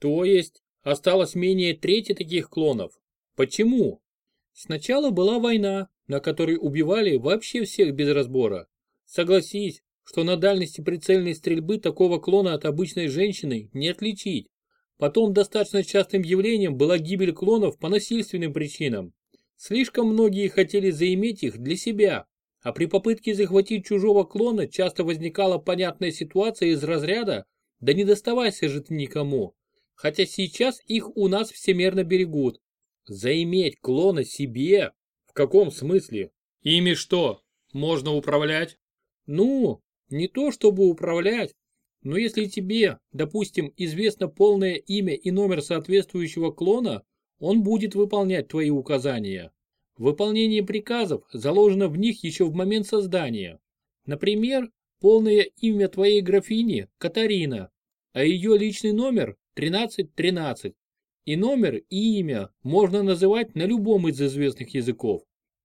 То есть, осталось менее трети таких клонов. Почему? Сначала была война, на которой убивали вообще всех без разбора. Согласись, что на дальности прицельной стрельбы такого клона от обычной женщины не отличить. Потом достаточно частым явлением была гибель клонов по насильственным причинам. Слишком многие хотели заиметь их для себя, а при попытке захватить чужого клона часто возникала понятная ситуация из разряда «да не доставайся же ты никому», хотя сейчас их у нас всемерно берегут. Заиметь клона себе? В каком смысле? Ими что, можно управлять? Ну, не то чтобы управлять, но если тебе, допустим, известно полное имя и номер соответствующего клона, он будет выполнять твои указания. Выполнение приказов заложено в них еще в момент создания. Например, полное имя твоей графини – Катарина, а ее личный номер – 1313. И номер, и имя можно называть на любом из известных языков.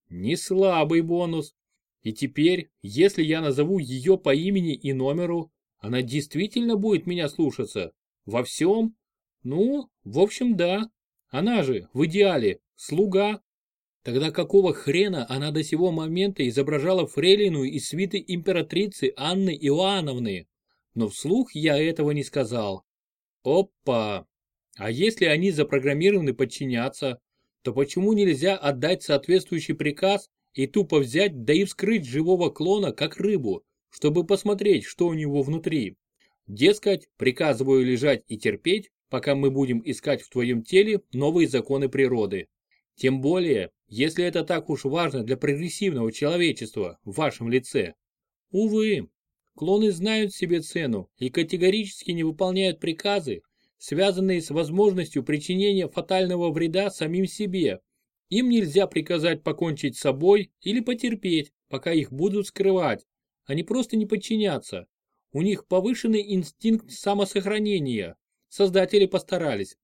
Не слабый бонус. И теперь, если я назову ее по имени и номеру, она действительно будет меня слушаться? Во всем? Ну, в общем, да. Она же, в идеале, слуга. Тогда какого хрена она до сего момента изображала фрейлину из свиты императрицы Анны Иоанновны? Но вслух я этого не сказал. Опа! А если они запрограммированы подчиняться, то почему нельзя отдать соответствующий приказ и тупо взять да и вскрыть живого клона как рыбу, чтобы посмотреть, что у него внутри. Дескать, приказываю лежать и терпеть, пока мы будем искать в твоем теле новые законы природы. Тем более, если это так уж важно для прогрессивного человечества в вашем лице. Увы, клоны знают себе цену и категорически не выполняют приказы, связанные с возможностью причинения фатального вреда самим себе им нельзя приказать покончить с собой или потерпеть, пока их будут скрывать. Они просто не подчинятся. У них повышенный инстинкт самосохранения. Создатели постарались.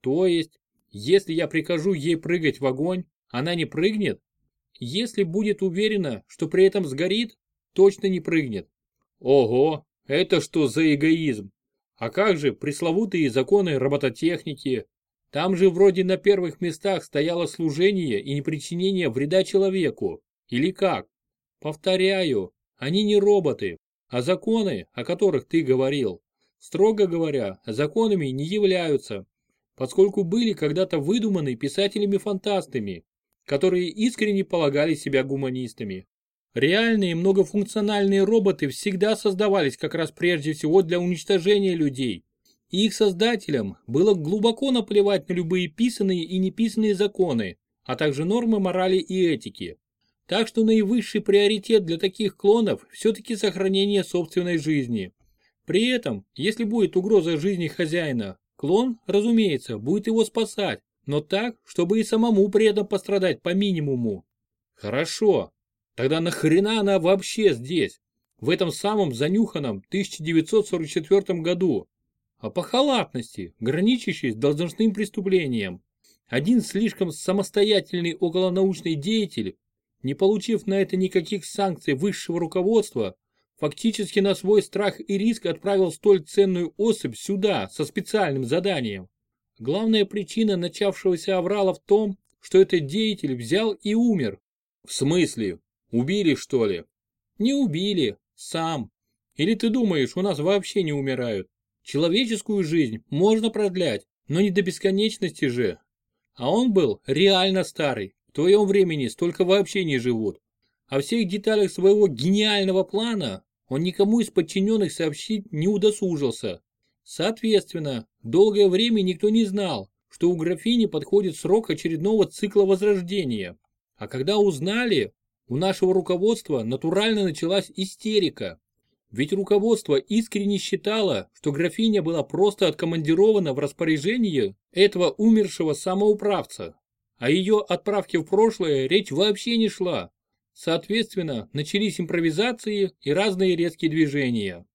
То есть, если я прикажу ей прыгать в огонь, она не прыгнет? Если будет уверена, что при этом сгорит, точно не прыгнет. Ого, это что за эгоизм? А как же пресловутые законы робототехники, там же вроде на первых местах стояло служение и непричинение вреда человеку. Или как? Повторяю, они не роботы, а законы, о которых ты говорил, строго говоря, законами не являются, поскольку были когда-то выдуманы писателями-фантастами, которые искренне полагали себя гуманистами. Реальные многофункциональные роботы всегда создавались как раз прежде всего для уничтожения людей, их создателям было глубоко наплевать на любые писанные и неписанные законы, а также нормы морали и этики. Так что наивысший приоритет для таких клонов все-таки сохранение собственной жизни. При этом, если будет угроза жизни хозяина, клон, разумеется, будет его спасать, но так, чтобы и самому при этом пострадать по минимуму. Хорошо, тогда нахрена она вообще здесь, в этом самом занюханном 1944 году? а по халатности, граничащей с должностным преступлением. Один слишком самостоятельный околонаучный деятель, не получив на это никаких санкций высшего руководства, фактически на свой страх и риск отправил столь ценную особь сюда со специальным заданием. Главная причина начавшегося аврала в том, что этот деятель взял и умер. В смысле? Убили, что ли? Не убили, сам. Или ты думаешь, у нас вообще не умирают? Человеческую жизнь можно продлять, но не до бесконечности же. А он был реально старый, в твоем времени столько вообще не живут. О всех деталях своего гениального плана он никому из подчиненных сообщить не удосужился. Соответственно, долгое время никто не знал, что у графини подходит срок очередного цикла возрождения. А когда узнали, у нашего руководства натурально началась истерика. Ведь руководство искренне считало, что графиня была просто откомандирована в распоряжение этого умершего самоуправца. а ее отправке в прошлое речь вообще не шла. Соответственно, начались импровизации и разные резкие движения.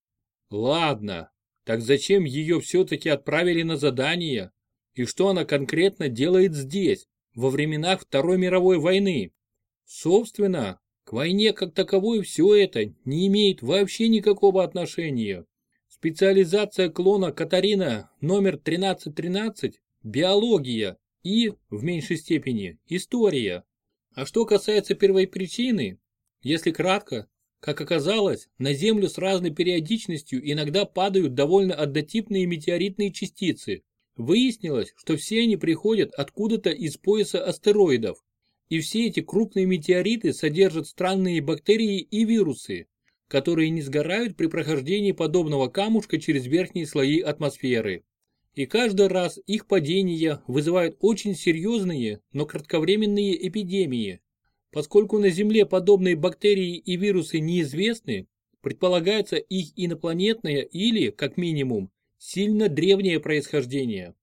Ладно, так зачем ее все-таки отправили на задание? И что она конкретно делает здесь, во временах Второй мировой войны? Собственно, к войне как таковой все это не имеет вообще никакого отношения. Специализация клона Катарина номер 1313 – биология и, в меньшей степени, история. А что касается первой причины, если кратко, как оказалось, на Землю с разной периодичностью иногда падают довольно однотипные метеоритные частицы. Выяснилось, что все они приходят откуда-то из пояса астероидов. И все эти крупные метеориты содержат странные бактерии и вирусы, которые не сгорают при прохождении подобного камушка через верхние слои атмосферы. И каждый раз их падение вызывает очень серьезные, но кратковременные эпидемии. Поскольку на Земле подобные бактерии и вирусы неизвестны, предполагается их инопланетное или, как минимум, сильно древнее происхождение.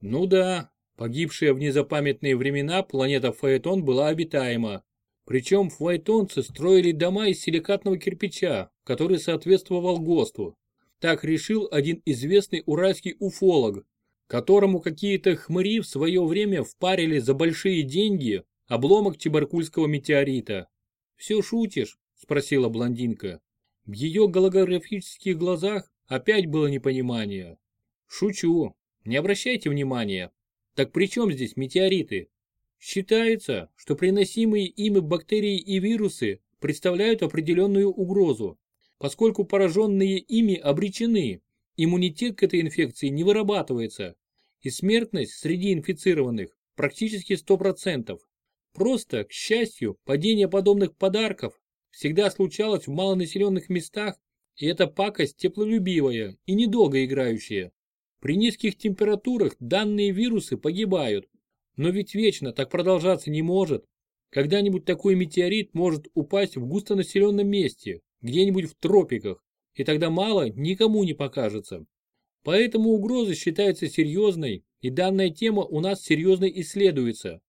Ну да, погибшая в незапамятные времена планета Фаэтон была обитаема. Причем фаэтонцы строили дома из силикатного кирпича, который соответствовал ГОСТу. Так решил один известный уральский уфолог, которому какие-то хмыри в свое время впарили за большие деньги обломок Чебаркульского метеорита. «Все шутишь?» – спросила блондинка. В ее голографических глазах опять было непонимание. «Шучу. Не обращайте внимания. Так при чем здесь метеориты?» Считается, что приносимые ими бактерии и вирусы представляют определенную угрозу, поскольку пораженные ими обречены, иммунитет к этой инфекции не вырабатывается, и смертность среди инфицированных практически 100%. Просто, к счастью, падение подобных подарков всегда случалось в малонаселенных местах, и эта пакость теплолюбивая и недолго играющая. При низких температурах данные вирусы погибают, но ведь вечно так продолжаться не может. Когда-нибудь такой метеорит может упасть в густонаселенном месте, где-нибудь в тропиках, и тогда мало никому не покажется. Поэтому угроза считается серьезной, и данная тема у нас серьезно исследуется.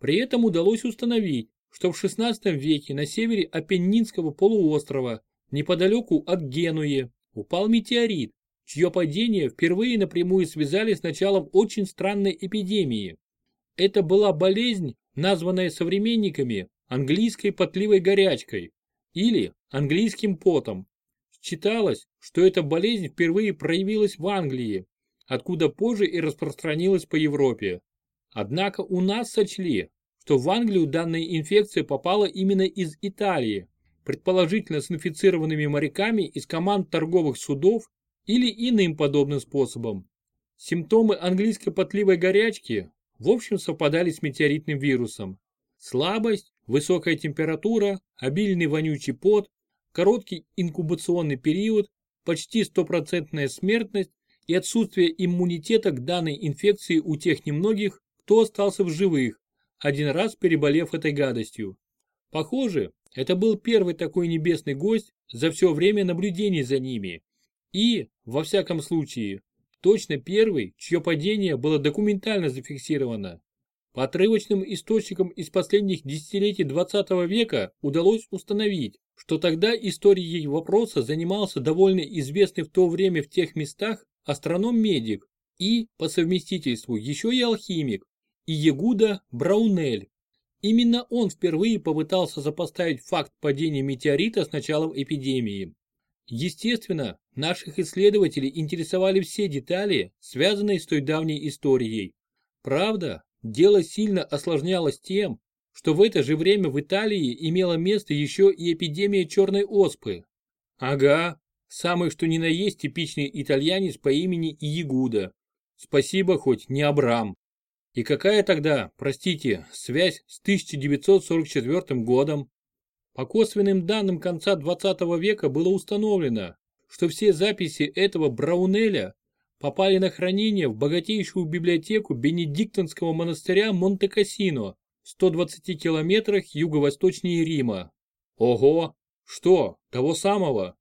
При этом удалось установить, что в XVI веке на севере Апеннинского полуострова, неподалеку от Генуи, упал метеорит, чье падение впервые напрямую связали с началом очень странной эпидемии. Это была болезнь, названная современниками английской потливой горячкой или английским потом. Считалось, что эта болезнь впервые проявилась в Англии, откуда позже и распространилась по Европе. Однако у нас сочли, что в Англию данная инфекция попала именно из Италии, предположительно с инфицированными моряками из команд торговых судов или иным подобным способом. Симптомы английской потливой горячки в общем совпадали с метеоритным вирусом. Слабость, высокая температура, обильный вонючий пот, короткий инкубационный период, почти стопроцентная смертность и отсутствие иммунитета к данной инфекции у тех немногих, кто остался в живых, один раз переболев этой гадостью. Похоже, это был первый такой небесный гость за все время наблюдений за ними. И, во всяком случае, точно первый, чье падение было документально зафиксировано. По отрывочным источникам из последних десятилетий 20 века удалось установить, что тогда историей вопроса занимался довольно известный в то время в тех местах астроном-медик и, по совместительству, еще и алхимик, и Ягуда Браунель. Именно он впервые попытался сопоставить факт падения метеорита с началом эпидемии. Естественно, наших исследователей интересовали все детали, связанные с той давней историей. Правда, дело сильно осложнялось тем, что в это же время в Италии имела место еще и эпидемия черной оспы. Ага, самый что ни на есть типичный итальянец по имени Иегуда. Спасибо хоть не Абрам. И какая тогда, простите, связь с 1944 годом? По косвенным данным конца 20 века было установлено, что все записи этого Браунеля попали на хранение в богатейшую библиотеку Бенедиктонского монастыря Монте-Кассино в 120 километрах юго-восточнее Рима. Ого! Что, того самого?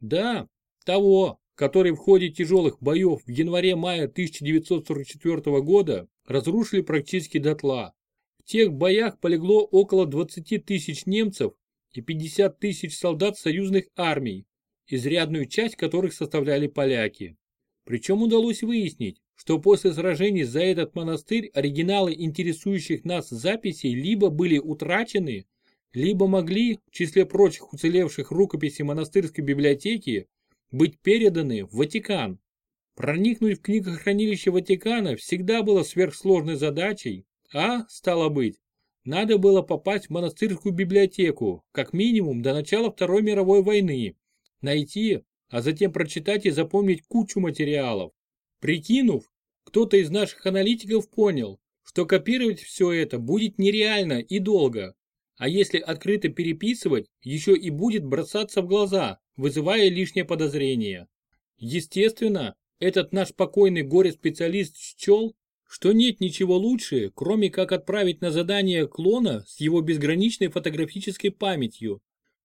Да, того, который в ходе тяжелых боев в январе-мае 1944 года разрушили практически дотла. В тех боях полегло около 20 тысяч немцев и 50 тысяч солдат союзных армий, изрядную часть которых составляли поляки. Причем удалось выяснить, что после сражений за этот монастырь оригиналы интересующих нас записей либо были утрачены, либо могли, в числе прочих уцелевших рукописей монастырской библиотеки, быть переданы в Ватикан. Проникнуть в книгохранилище Ватикана всегда было сверхсложной задачей, а, стало быть, надо было попасть в монастырскую библиотеку, как минимум до начала Второй мировой войны, найти, а затем прочитать и запомнить кучу материалов. Прикинув, кто-то из наших аналитиков понял, что копировать все это будет нереально и долго, а если открыто переписывать, еще и будет бросаться в глаза, вызывая лишнее подозрение. Естественно, этот наш покойный горе-специалист счел, что нет ничего лучше, кроме как отправить на задание клона с его безграничной фотографической памятью.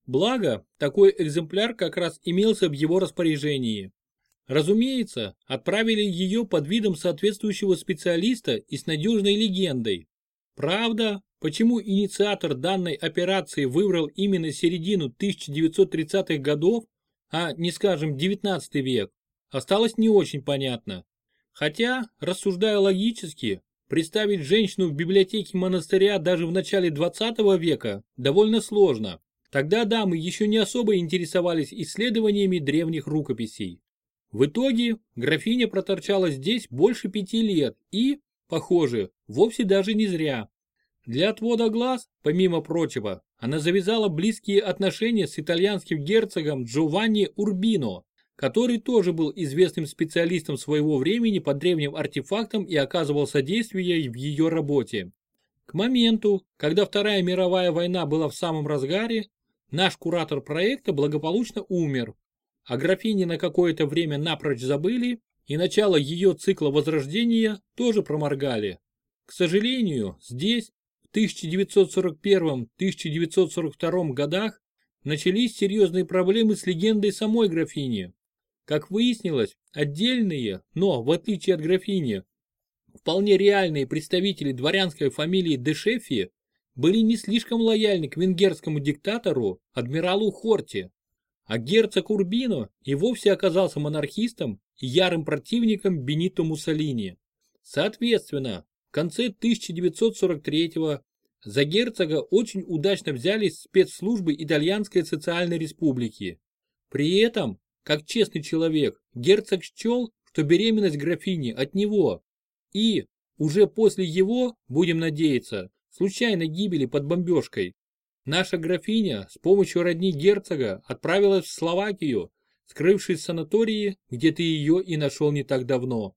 Благо, такой экземпляр как раз имелся в его распоряжении. Разумеется, отправили ее под видом соответствующего специалиста и с надежной легендой. Правда, почему инициатор данной операции выбрал именно середину 1930-х годов, а не скажем 19 век, осталось не очень понятно. Хотя, рассуждая логически, представить женщину в библиотеке монастыря даже в начале 20 века довольно сложно. Тогда дамы еще не особо интересовались исследованиями древних рукописей. В итоге графиня проторчала здесь больше пяти лет и, похоже, вовсе даже не зря. Для отвода глаз, помимо прочего, она завязала близкие отношения с итальянским герцогом Джованни Урбино, который тоже был известным специалистом своего времени по древним артефактам и оказывал содействие в ее работе. К моменту, когда Вторая мировая война была в самом разгаре, наш куратор проекта благополучно умер, а графини на какое-то время напрочь забыли и начало ее цикла возрождения тоже проморгали. К сожалению, здесь, в 1941-1942 годах, начались серьезные проблемы с легендой самой графини. Как выяснилось, отдельные, но, в отличие от графини, вполне реальные представители дворянской фамилии Дешефи были не слишком лояльны к венгерскому диктатору, адмиралу Хорти. А герцог Урбино и вовсе оказался монархистом и ярым противником Бенито Муссолини. Соответственно, в конце 1943-го за герцога очень удачно взялись спецслужбы Итальянской социальной республики. При этом как честный человек, герцог счел, что беременность графини от него. И, уже после его, будем надеяться, случайной гибели под бомбежкой, наша графиня с помощью родни герцога отправилась в Словакию, скрывшись в санатории, где ты ее и нашел не так давно.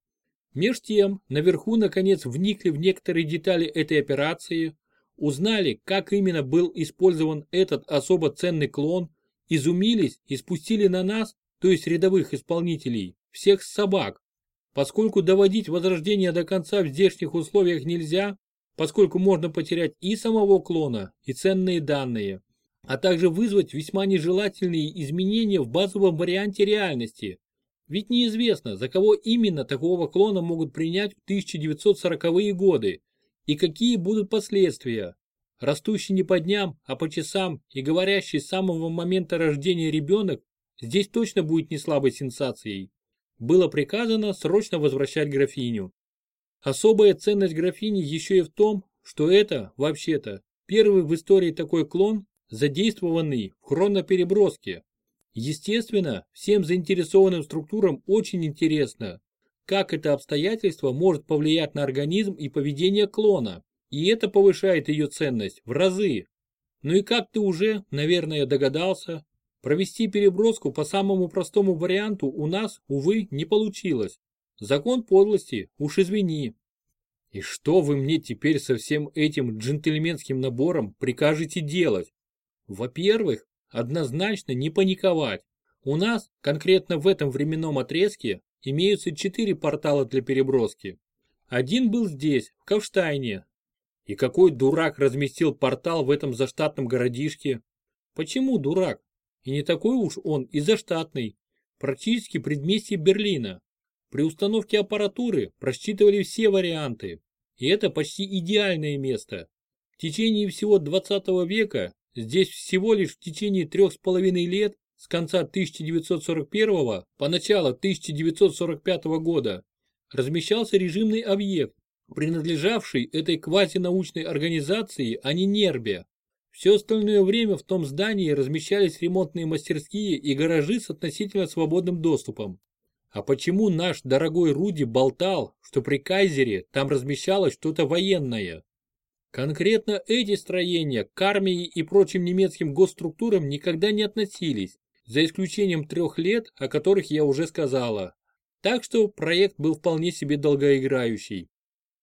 Меж тем, наверху наконец вникли в некоторые детали этой операции, узнали, как именно был использован этот особо ценный клон, изумились и спустили на нас то есть рядовых исполнителей, всех собак. Поскольку доводить возрождение до конца в здешних условиях нельзя, поскольку можно потерять и самого клона, и ценные данные, а также вызвать весьма нежелательные изменения в базовом варианте реальности. Ведь неизвестно, за кого именно такого клона могут принять в 1940-е годы и какие будут последствия. Растущий не по дням, а по часам и говорящий с самого момента рождения ребенок Здесь точно будет не слабой сенсацией. Было приказано срочно возвращать графиню. Особая ценность графини еще и в том, что это, вообще-то, первый в истории такой клон, задействованный в хронопереброске. Естественно, всем заинтересованным структурам очень интересно, как это обстоятельство может повлиять на организм и поведение клона, и это повышает ее ценность в разы. Ну и как ты уже, наверное, догадался, Провести переброску по самому простому варианту у нас, увы, не получилось. Закон подлости, уж извини. И что вы мне теперь со всем этим джентльменским набором прикажете делать? Во-первых, однозначно не паниковать. У нас, конкретно в этом временном отрезке, имеются четыре портала для переброски. Один был здесь, в Ковштайне. И какой дурак разместил портал в этом заштатном городишке? Почему дурак? И не такой уж он и заштатный, практически предместье Берлина. При установке аппаратуры просчитывали все варианты, и это почти идеальное место. В течение всего 20 века, здесь всего лишь в течение трех с половиной лет, с конца 1941 по начало 1945 года, размещался режимный объект, принадлежавший этой квазинаучной организации, а не Нербе. Все остальное время в том здании размещались ремонтные мастерские и гаражи с относительно свободным доступом. А почему наш дорогой Руди болтал, что при Кайзере там размещалось что-то военное? Конкретно эти строения к армии и прочим немецким госструктурам никогда не относились, за исключением трех лет, о которых я уже сказала. Так что проект был вполне себе долгоиграющий.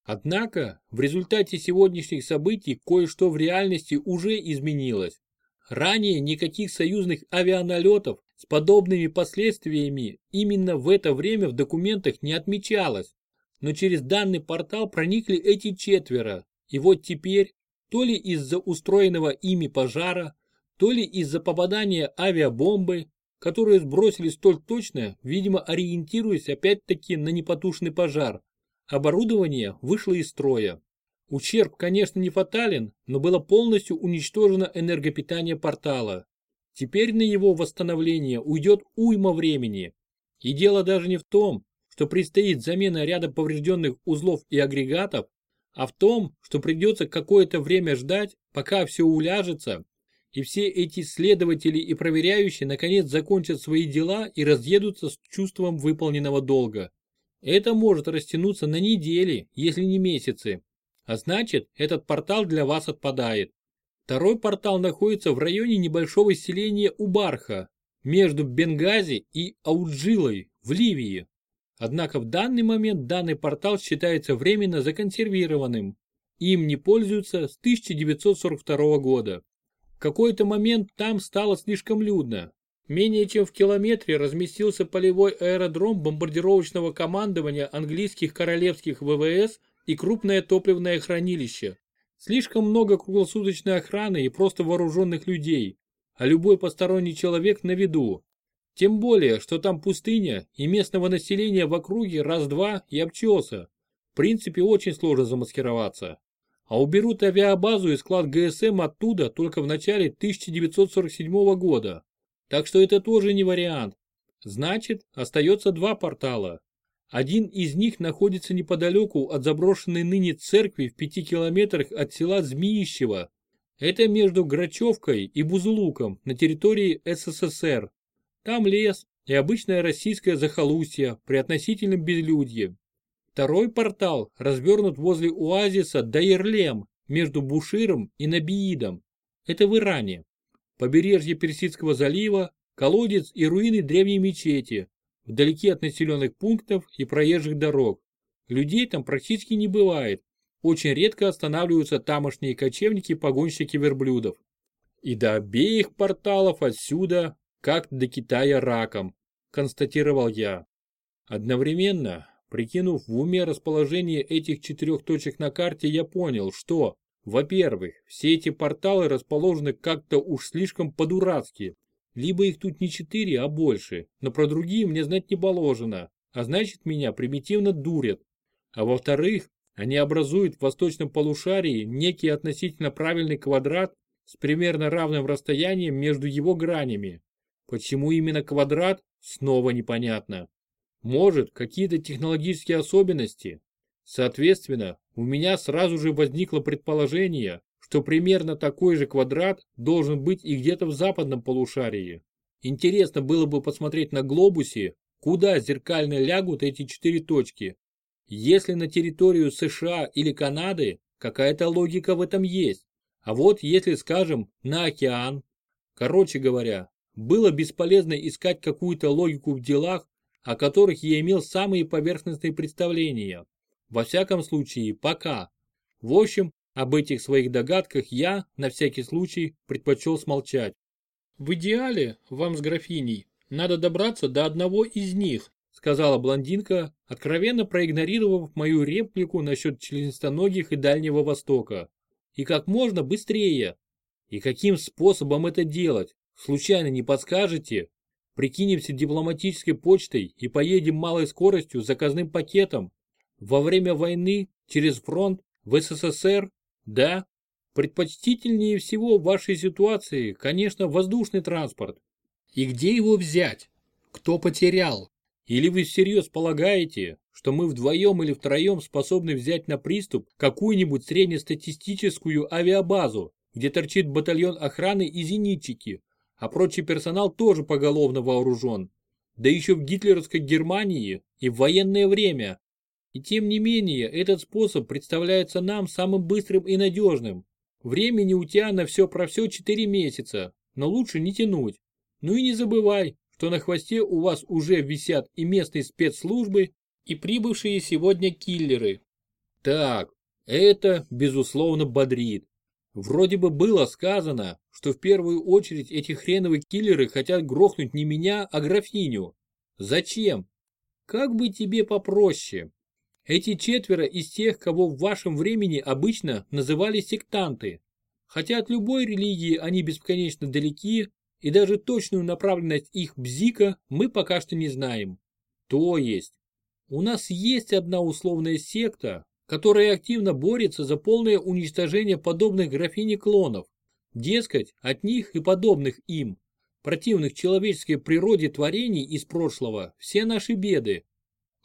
Однако, в результате сегодняшних событий кое-что в реальности уже изменилось. Ранее никаких союзных авианалетов с подобными последствиями именно в это время в документах не отмечалось. Но через данный портал проникли эти четверо, и вот теперь, то ли из-за устроенного ими пожара, то ли из-за попадания авиабомбы, которые сбросили столь точно, видимо ориентируясь опять-таки на непотушный пожар, Оборудование вышло из строя. Ущерб, конечно, не фатален, но было полностью уничтожено энергопитание портала. Теперь на его восстановление уйдет уйма времени. И дело даже не в том, что предстоит замена ряда поврежденных узлов и агрегатов, а в том, что придется какое-то время ждать, пока все уляжется, и все эти следователи и проверяющие наконец закончат свои дела и разъедутся с чувством выполненного долга. Это может растянуться на недели, если не месяцы. А значит, этот портал для вас отпадает. Второй портал находится в районе небольшого селения Убарха, между Бенгази и Ауджилой в Ливии. Однако в данный момент данный портал считается временно законсервированным. Им не пользуются с 1942 года. В какой-то момент там стало слишком людно, Менее чем в километре разместился полевой аэродром бомбардировочного командования английских королевских ВВС и крупное топливное хранилище. Слишком много круглосуточной охраны и просто вооруженных людей, а любой посторонний человек на виду. Тем более, что там пустыня и местного населения в округе раз-два и обчелся. В принципе, очень сложно замаскироваться. А уберут авиабазу и склад ГСМ оттуда только в начале 1947 года. Так что это тоже не вариант. Значит, остается два портала. Один из них находится неподалеку от заброшенной ныне церкви в пяти километрах от села Змеищево. Это между Грачевкой и Бузулуком на территории СССР. Там лес и обычное российское захолустье при относительном безлюдье. Второй портал развернут возле оазиса Дайерлем между Буширом и Набиидом. Это в Иране побережье Персидского залива, колодец и руины древней мечети, вдалеке от населенных пунктов и проезжих дорог. Людей там практически не бывает. Очень редко останавливаются тамошние кочевники-погонщики верблюдов. И до обеих порталов отсюда, как до Китая раком, констатировал я. Одновременно, прикинув в уме расположение этих четырех точек на карте, я понял, что во-первых, все эти порталы расположены как-то уж слишком по-дурацки. Либо их тут не четыре, а больше, но про другие мне знать не положено, а значит меня примитивно дурят. А во-вторых, они образуют в восточном полушарии некий относительно правильный квадрат с примерно равным расстоянием между его гранями. Почему именно квадрат, снова непонятно. Может, какие-то технологические особенности? Соответственно, у меня сразу же возникло предположение, что примерно такой же квадрат должен быть и где-то в западном полушарии. Интересно было бы посмотреть на глобусе, куда зеркально лягут эти четыре точки. Если на территорию США или Канады, какая-то логика в этом есть. А вот если, скажем, на океан. Короче говоря, было бесполезно искать какую-то логику в делах, о которых я имел самые поверхностные представления. Во всяком случае, пока. В общем, об этих своих догадках я, на всякий случай, предпочел смолчать. В идеале, вам с графиней, надо добраться до одного из них, сказала блондинка, откровенно проигнорировав мою реплику насчет членистоногих и Дальнего Востока. И как можно быстрее. И каким способом это делать? Случайно не подскажете? Прикинемся дипломатической почтой и поедем малой скоростью с заказным пакетом, во время войны через фронт в СССР, да, предпочтительнее всего в вашей ситуации, конечно, воздушный транспорт. И где его взять? Кто потерял? Или вы всерьез полагаете, что мы вдвоем или втроем способны взять на приступ какую-нибудь среднестатистическую авиабазу, где торчит батальон охраны и зенитчики, а прочий персонал тоже поголовно вооружен. Да еще в гитлеровской Германии и в военное время. И тем не менее, этот способ представляется нам самым быстрым и надежным. Времени у тебя на все про все 4 месяца, но лучше не тянуть. Ну и не забывай, что на хвосте у вас уже висят и местные спецслужбы, и прибывшие сегодня киллеры. Так, это, безусловно, бодрит. Вроде бы было сказано, что в первую очередь эти хреновые киллеры хотят грохнуть не меня, а графиню. Зачем? Как бы тебе попроще. Эти четверо из тех, кого в вашем времени обычно называли сектанты. Хотя от любой религии они бесконечно далеки, и даже точную направленность их бзика мы пока что не знаем. То есть, у нас есть одна условная секта, которая активно борется за полное уничтожение подобных графини клонов. Дескать, от них и подобных им, противных человеческой природе творений из прошлого, все наши беды.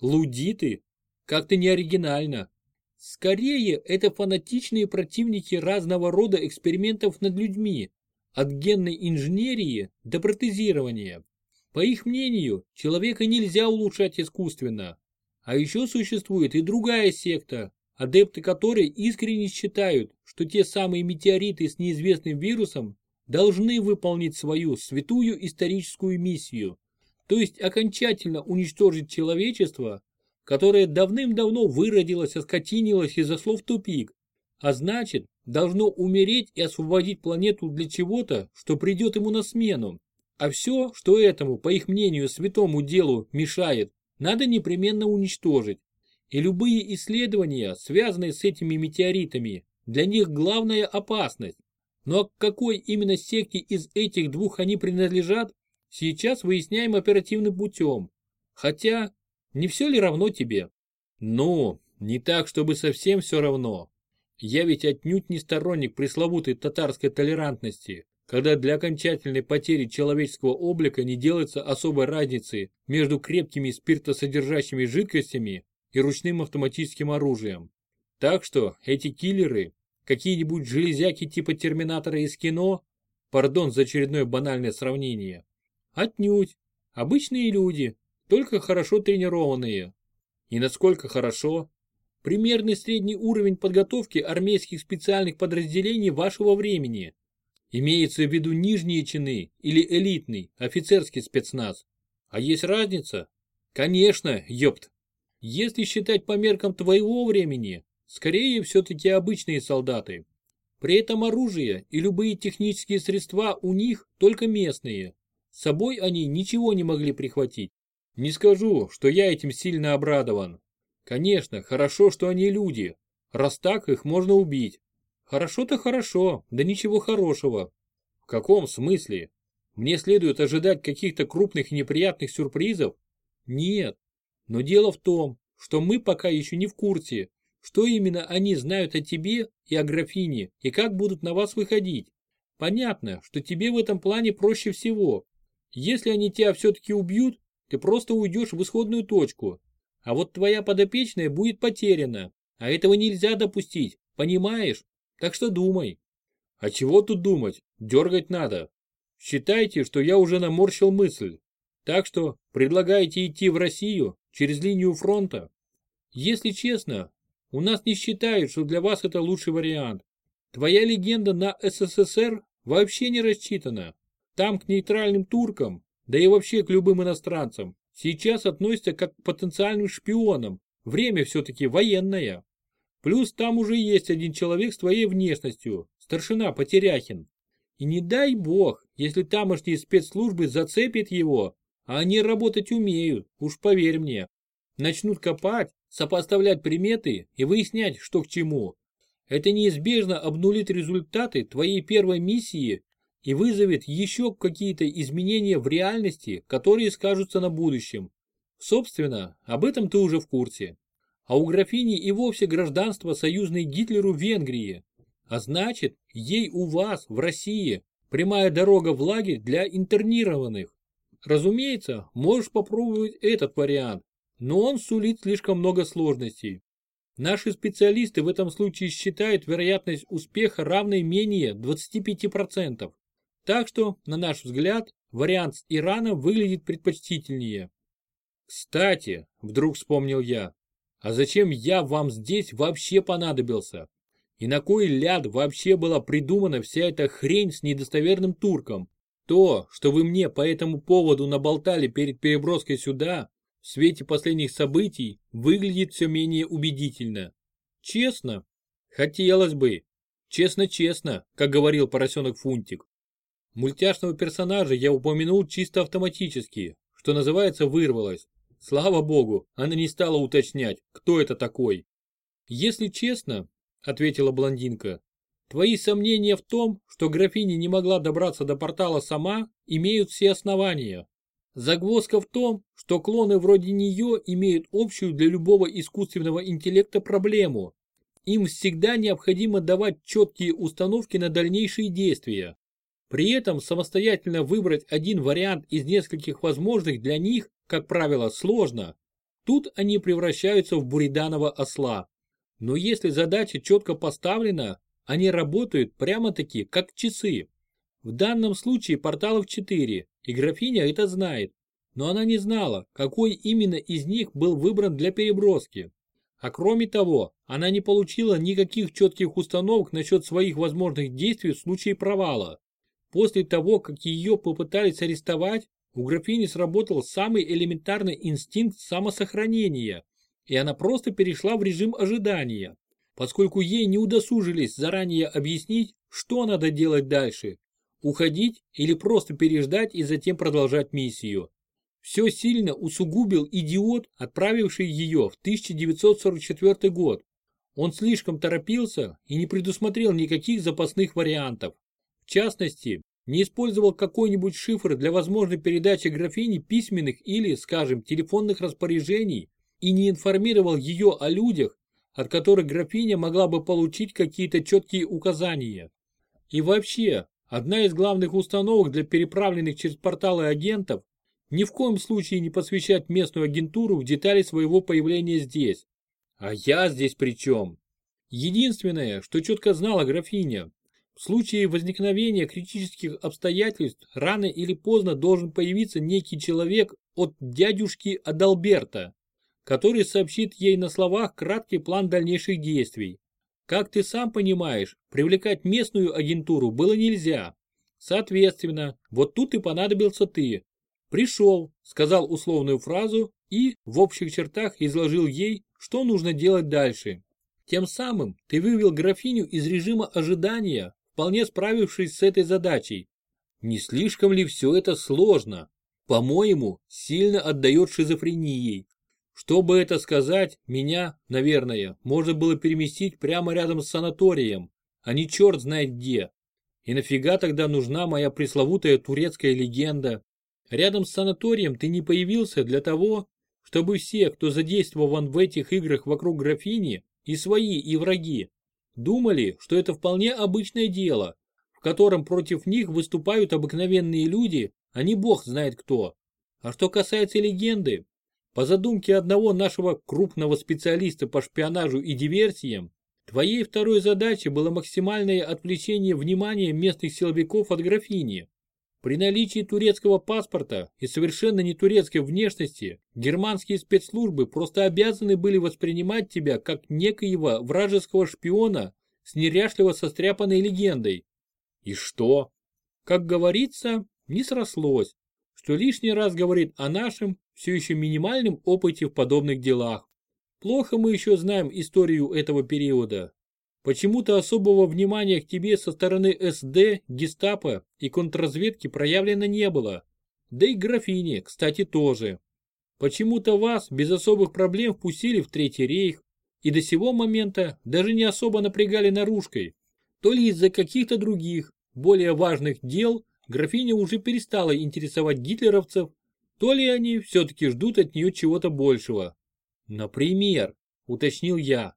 Лудиты? Как-то не оригинально. Скорее, это фанатичные противники разного рода экспериментов над людьми, от генной инженерии до протезирования. По их мнению, человека нельзя улучшать искусственно. А еще существует и другая секта, адепты которой искренне считают, что те самые метеориты с неизвестным вирусом должны выполнить свою святую историческую миссию, то есть окончательно уничтожить человечество, которое давным-давно выродилось, оскотинилось и зашло в тупик, а значит, должно умереть и освободить планету для чего-то, что придет ему на смену. А все, что этому, по их мнению, святому делу мешает, надо непременно уничтожить. И любые исследования, связанные с этими метеоритами, для них главная опасность. Но к какой именно секте из этих двух они принадлежат, сейчас выясняем оперативным путем. Хотя, не все ли равно тебе? Ну, не так, чтобы совсем все равно. Я ведь отнюдь не сторонник пресловутой татарской толерантности, когда для окончательной потери человеческого облика не делается особой разницы между крепкими спиртосодержащими жидкостями и ручным автоматическим оружием. Так что эти киллеры, какие-нибудь железяки типа Терминатора из кино, пардон за очередное банальное сравнение, отнюдь, обычные люди, только хорошо тренированные. И насколько хорошо? Примерный средний уровень подготовки армейских специальных подразделений вашего времени. Имеется в виду нижние чины или элитный, офицерский спецназ. А есть разница? Конечно, ёпт. Если считать по меркам твоего времени, скорее все-таки обычные солдаты. При этом оружие и любые технические средства у них только местные. С собой они ничего не могли прихватить. Не скажу, что я этим сильно обрадован. Конечно, хорошо, что они люди. Раз так, их можно убить. Хорошо-то хорошо, да ничего хорошего. В каком смысле? Мне следует ожидать каких-то крупных и неприятных сюрпризов? Нет, но дело в том, что мы пока еще не в курсе, что именно они знают о тебе и о графине, и как будут на вас выходить. Понятно, что тебе в этом плане проще всего. Если они тебя все-таки убьют, ты просто уйдешь в исходную точку. А вот твоя подопечная будет потеряна, а этого нельзя допустить, понимаешь? Так что думай. А чего тут думать? Дергать надо. Считайте, что я уже наморщил мысль. Так что предлагаете идти в Россию через линию фронта. Если честно, у нас не считают, что для вас это лучший вариант. Твоя легенда на СССР вообще не рассчитана. Там к нейтральным туркам, да и вообще к любым иностранцам, сейчас относятся как к потенциальным шпионам. Время все-таки военное. Плюс там уже есть один человек с твоей внешностью, старшина Потеряхин. И не дай бог, если тамошние спецслужбы зацепят его, а они работать умеют, уж поверь мне. Начнут копать, сопоставлять приметы и выяснять, что к чему. Это неизбежно обнулит результаты твоей первой миссии и вызовет еще какие-то изменения в реальности, которые скажутся на будущем. Собственно, об этом ты уже в курсе. А у графини и вовсе гражданство союзной Гитлеру Венгрии. А значит, ей у вас, в России, прямая дорога в лагерь для интернированных. Разумеется, можешь попробовать этот вариант, но он сулит слишком много сложностей. Наши специалисты в этом случае считают вероятность успеха равной менее 25%. Так что, на наш взгляд, вариант с Ираном выглядит предпочтительнее. Кстати, вдруг вспомнил я, а зачем я вам здесь вообще понадобился? И на кой ляд вообще была придумана вся эта хрень с недостоверным турком? То, что вы мне по этому поводу наболтали перед переброской сюда, в свете последних событий, выглядит все менее убедительно. Честно? Хотелось бы. Честно-честно, как говорил поросенок Фунтик. Мультяшного персонажа я упомянул чисто автоматически, что называется вырвалось. Слава богу, она не стала уточнять, кто это такой. Если честно, ответила блондинка, твои сомнения в том, что графиня не могла добраться до портала сама, имеют все основания. Загвоздка в том, что клоны вроде нее имеют общую для любого искусственного интеллекта проблему. Им всегда необходимо давать четкие установки на дальнейшие действия. При этом самостоятельно выбрать один вариант из нескольких возможных для них, как правило, сложно. Тут они превращаются в буриданова осла. Но если задача четко поставлена, они работают прямо-таки как часы. В данном случае порталов 4, и графиня это знает. Но она не знала, какой именно из них был выбран для переброски. А кроме того, она не получила никаких четких установок насчет своих возможных действий в случае провала. После того, как ее попытались арестовать, у графини сработал самый элементарный инстинкт самосохранения, и она просто перешла в режим ожидания, поскольку ей не удосужились заранее объяснить, что надо делать дальше, уходить или просто переждать и затем продолжать миссию. Все сильно усугубил идиот, отправивший ее в 1944 год. Он слишком торопился и не предусмотрел никаких запасных вариантов. В частности, не использовал какой-нибудь шифр для возможной передачи графини письменных или, скажем, телефонных распоряжений и не информировал ее о людях, от которых графиня могла бы получить какие-то четкие указания. И вообще, одна из главных установок для переправленных через порталы агентов ни в коем случае не посвящать местную агентуру в детали своего появления здесь. А я здесь при чем? Единственное, что четко знала графиня, в случае возникновения критических обстоятельств рано или поздно должен появиться некий человек от дядюшки Адалберта, который сообщит ей на словах краткий план дальнейших действий. Как ты сам понимаешь, привлекать местную агентуру было нельзя. Соответственно, вот тут и понадобился ты. Пришел, сказал условную фразу и, в общих чертах, изложил ей, что нужно делать дальше. Тем самым ты вывел графиню из режима ожидания вполне справившись с этой задачей. Не слишком ли все это сложно? По-моему, сильно отдает шизофренией. Чтобы это сказать, меня, наверное, можно было переместить прямо рядом с санаторием, а не черт знает где. И нафига тогда нужна моя пресловутая турецкая легенда? Рядом с санаторием ты не появился для того, чтобы все, кто задействован в этих играх вокруг графини, и свои, и враги, Думали, что это вполне обычное дело, в котором против них выступают обыкновенные люди, а не бог знает кто. А что касается легенды, по задумке одного нашего крупного специалиста по шпионажу и диверсиям, твоей второй задачей было максимальное отвлечение внимания местных силовиков от графини. При наличии турецкого паспорта и совершенно не турецкой внешности, германские спецслужбы просто обязаны были воспринимать тебя как некоего вражеского шпиона с неряшливо состряпанной легендой. И что? Как говорится, не срослось, что лишний раз говорит о нашем, все еще минимальном опыте в подобных делах. Плохо мы еще знаем историю этого периода, Почему-то особого внимания к тебе со стороны СД, гестапо и контрразведки проявлено не было. Да и графине, кстати, тоже. Почему-то вас без особых проблем впустили в Третий рейх и до сего момента даже не особо напрягали наружкой. То ли из-за каких-то других, более важных дел графиня уже перестала интересовать гитлеровцев, то ли они все-таки ждут от нее чего-то большего. Например, уточнил я,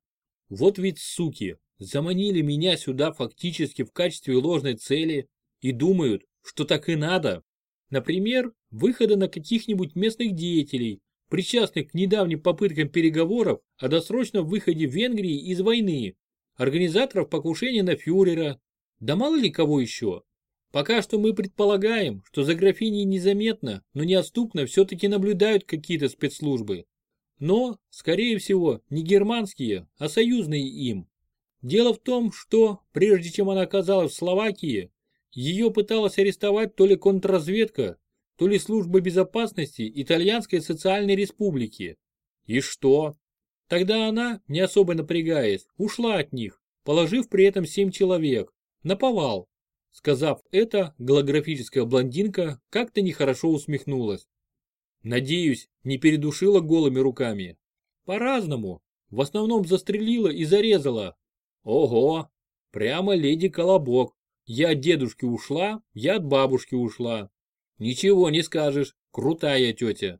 вот ведь суки, заманили меня сюда фактически в качестве ложной цели и думают, что так и надо. Например, выхода на каких-нибудь местных деятелей, причастных к недавним попыткам переговоров о досрочном выходе Венгрии из войны, организаторов покушения на фюрера, да мало ли кого еще. Пока что мы предполагаем, что за графиней незаметно, но неотступно все-таки наблюдают какие-то спецслужбы. Но, скорее всего, не германские, а союзные им. Дело в том, что, прежде чем она оказалась в Словакии, ее пыталась арестовать то ли контрразведка, то ли служба безопасности Итальянской социальной республики. И что? Тогда она, не особо напрягаясь, ушла от них, положив при этом семь человек. Наповал. Сказав это, голографическая блондинка как-то нехорошо усмехнулась. Надеюсь, не передушила голыми руками. По-разному. В основном застрелила и зарезала. Ого, прямо леди Колобок. Я от дедушки ушла, я от бабушки ушла. Ничего не скажешь, крутая тетя.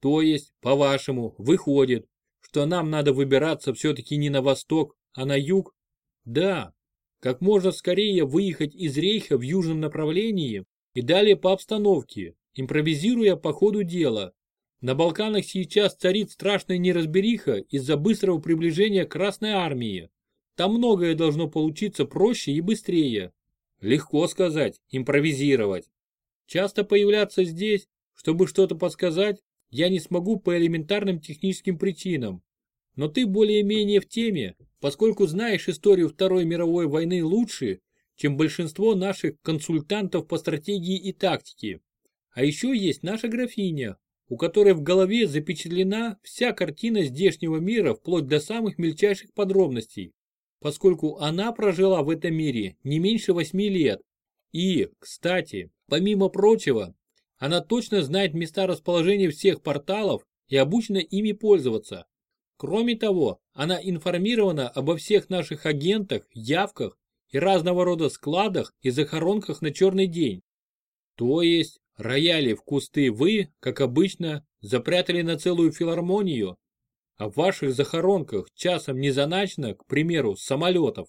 То есть, по-вашему, выходит, что нам надо выбираться все-таки не на восток, а на юг? Да, как можно скорее выехать из рейха в южном направлении и далее по обстановке, импровизируя по ходу дела. На Балканах сейчас царит страшная неразбериха из-за быстрого приближения Красной Армии. Там многое должно получиться проще и быстрее. Легко сказать, импровизировать. Часто появляться здесь, чтобы что-то подсказать, я не смогу по элементарным техническим причинам. Но ты более-менее в теме, поскольку знаешь историю Второй мировой войны лучше, чем большинство наших консультантов по стратегии и тактике. А еще есть наша графиня, у которой в голове запечатлена вся картина здешнего мира вплоть до самых мельчайших подробностей, поскольку она прожила в этом мире не меньше восьми лет. И, кстати, помимо прочего, она точно знает места расположения всех порталов и обучена ими пользоваться. Кроме того, она информирована обо всех наших агентах, явках и разного рода складах и захоронках на черный день. То есть, рояли в кусты вы, как обычно, запрятали на целую филармонию, а в ваших захоронках часом не заначено, к примеру, самолетов.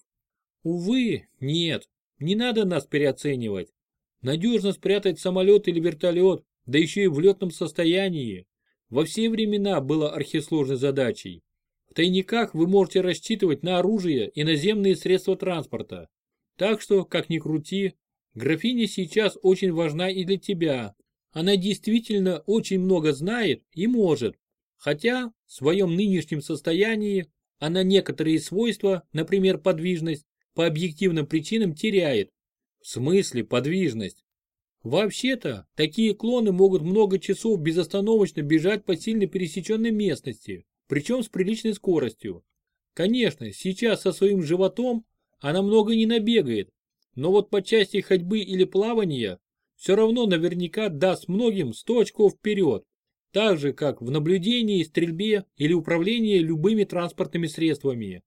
Увы, нет, не надо нас переоценивать. Надежно спрятать самолет или вертолет, да еще и в летном состоянии, во все времена было архисложной задачей. В тайниках вы можете рассчитывать на оружие и наземные средства транспорта. Так что, как ни крути, графиня сейчас очень важна и для тебя. Она действительно очень много знает и может. Хотя в своем нынешнем состоянии она некоторые свойства, например подвижность, по объективным причинам теряет. В смысле подвижность? Вообще-то, такие клоны могут много часов безостановочно бежать по сильно пересеченной местности, причем с приличной скоростью. Конечно, сейчас со своим животом она много не набегает, но вот по части ходьбы или плавания все равно наверняка даст многим 100 очков вперед, так же как в наблюдении, стрельбе или управлении любыми транспортными средствами.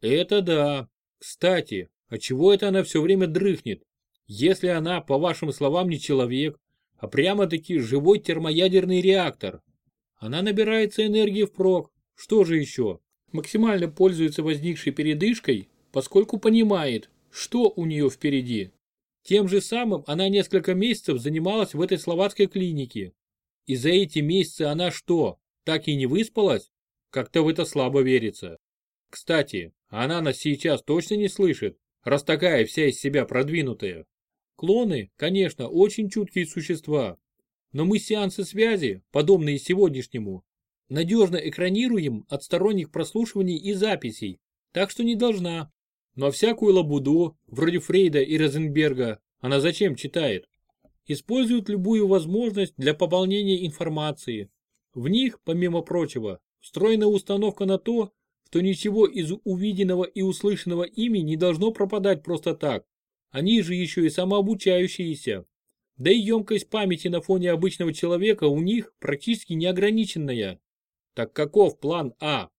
Это да. Кстати, а чего это она все время дрыхнет? Если она, по вашим словам, не человек, а прямо-таки живой термоядерный реактор, она набирается энергии впрок. Что же еще? Максимально пользуется возникшей передышкой, поскольку понимает, что у нее впереди. Тем же самым она несколько месяцев занималась в этой словацкой клинике. И за эти месяцы она что, так и не выспалась? Как-то в это слабо верится. Кстати, она нас сейчас точно не слышит, раз такая вся из себя продвинутая. Клоны, конечно, очень чуткие существа, но мы сеансы связи, подобные сегодняшнему, надежно экранируем от сторонних прослушиваний и записей, так что не должна. Но всякую лабуду, вроде Фрейда и Розенберга, она зачем читает? Используют любую возможность для пополнения информации. В них, помимо прочего, встроена установка на то, что ничего из увиденного и услышанного ими не должно пропадать просто так. Они же еще и самообучающиеся. Да и емкость памяти на фоне обычного человека у них практически неограниченная. Так каков план А?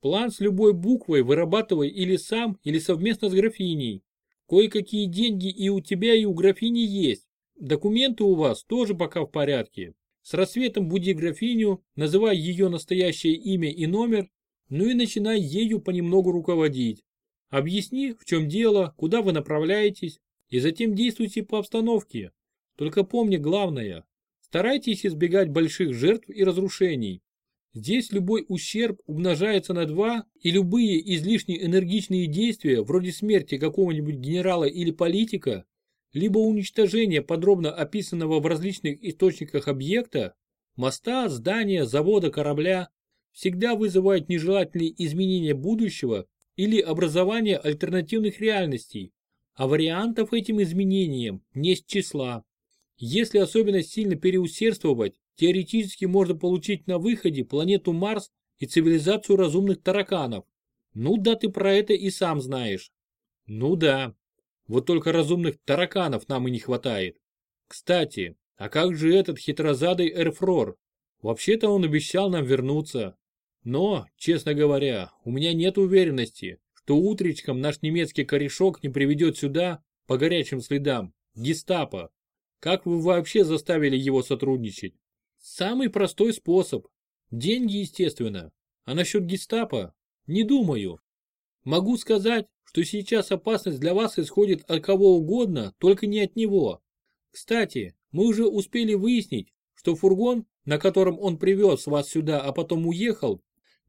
План с любой буквой вырабатывай или сам, или совместно с графиней. Кое-какие деньги и у тебя, и у графини есть. Документы у вас тоже пока в порядке. С рассветом буди графиню, называй ее настоящее имя и номер, ну и начинай ею понемногу руководить. Объясни, в чем дело, куда вы направляетесь, и затем действуйте по обстановке. Только помни главное, старайтесь избегать больших жертв и разрушений. Здесь любой ущерб умножается на два, и любые излишне энергичные действия, вроде смерти какого-нибудь генерала или политика, либо уничтожения подробно описанного в различных источниках объекта, моста, здания, завода, корабля, всегда вызывают нежелательные изменения будущего или образование альтернативных реальностей, а вариантов этим изменениям не с числа. Если особенно сильно переусердствовать, теоретически можно получить на выходе планету Марс и цивилизацию разумных тараканов. Ну да ты про это и сам знаешь. Ну да. Вот только разумных тараканов нам и не хватает. Кстати, а как же этот хитрозадый Эрфрор? Вообще-то он обещал нам вернуться. Но, честно говоря, у меня нет уверенности, что утречком наш немецкий корешок не приведет сюда, по горячим следам, гестапо. Как вы вообще заставили его сотрудничать? Самый простой способ. Деньги, естественно. А насчет гестапо? Не думаю. Могу сказать, что сейчас опасность для вас исходит от кого угодно, только не от него. Кстати, мы уже успели выяснить, что фургон, на котором он привез вас сюда, а потом уехал,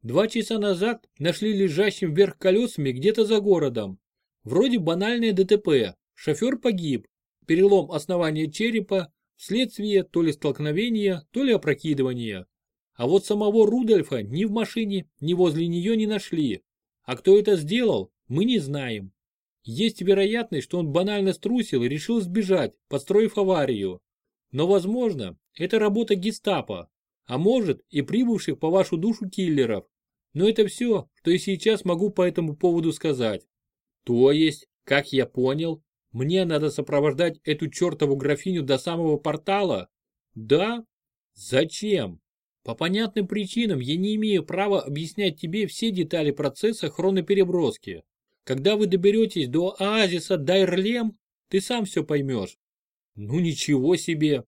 Два часа назад нашли лежащим вверх колесами где-то за городом. Вроде банальное ДТП. Шофер погиб. Перелом основания черепа вследствие то ли столкновения, то ли опрокидывания. А вот самого Рудольфа ни в машине, ни возле нее не нашли. А кто это сделал, мы не знаем. Есть вероятность, что он банально струсил и решил сбежать, подстроив аварию. Но возможно, это работа гестапо, а может и прибывших по вашу душу киллеров. Но это все, что я сейчас могу по этому поводу сказать. То есть, как я понял, мне надо сопровождать эту чертову графиню до самого портала? Да? Зачем? По понятным причинам я не имею права объяснять тебе все детали процесса хронопереброски. Когда вы доберетесь до оазиса Дайрлем, ты сам все поймешь. Ну ничего себе.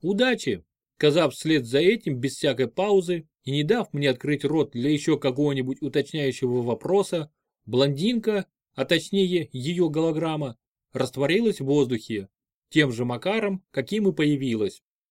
Удачи, сказав вслед за этим без всякой паузы, и не дав мне открыть рот для еще какого-нибудь уточняющего вопроса, блондинка, а точнее ее голограмма, растворилась в воздухе, тем же макаром, каким и появилась.